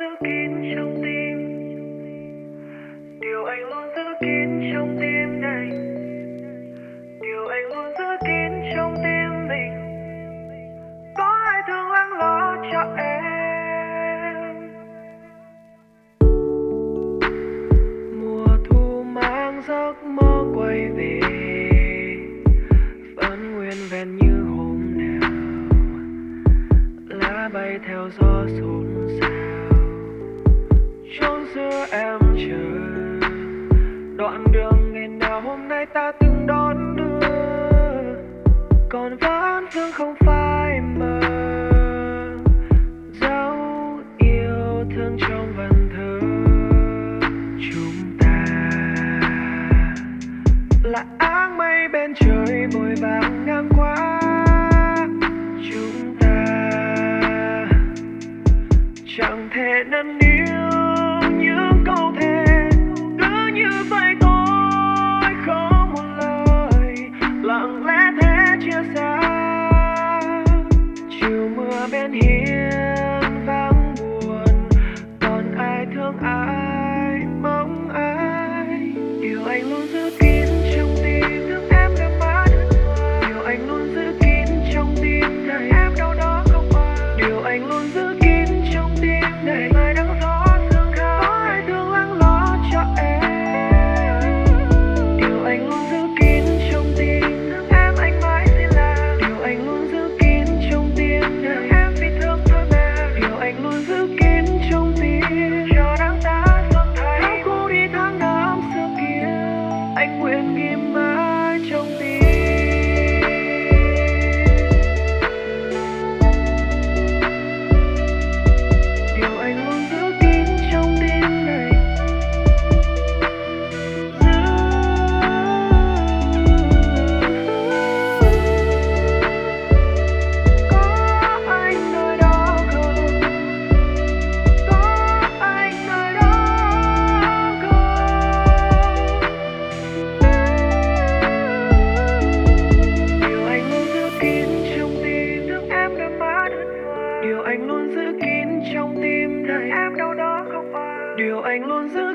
giữ kín trong tim. Điều anh luôn giữ kín trong tim này. Điều anh luôn giữ kín trong tim mình. Có ai thương lắng lo cho em? Mùa thu mang giấc mơ quay về. Vẫn nguyên vẹn như hôm nào. Lá bay theo gió xôn xao giữa xưa em chờ. Đoạn đường ngày nào hôm nay ta từng đón đưa. Còn vẫn vương không phai mờ. Dấu yêu thương trong vần thơ. Chúng ta là áng mây bên trời vội vàng ngang qua. Chúng ta chẳng thể nâng niu เมื่อเป็นหิ 评论区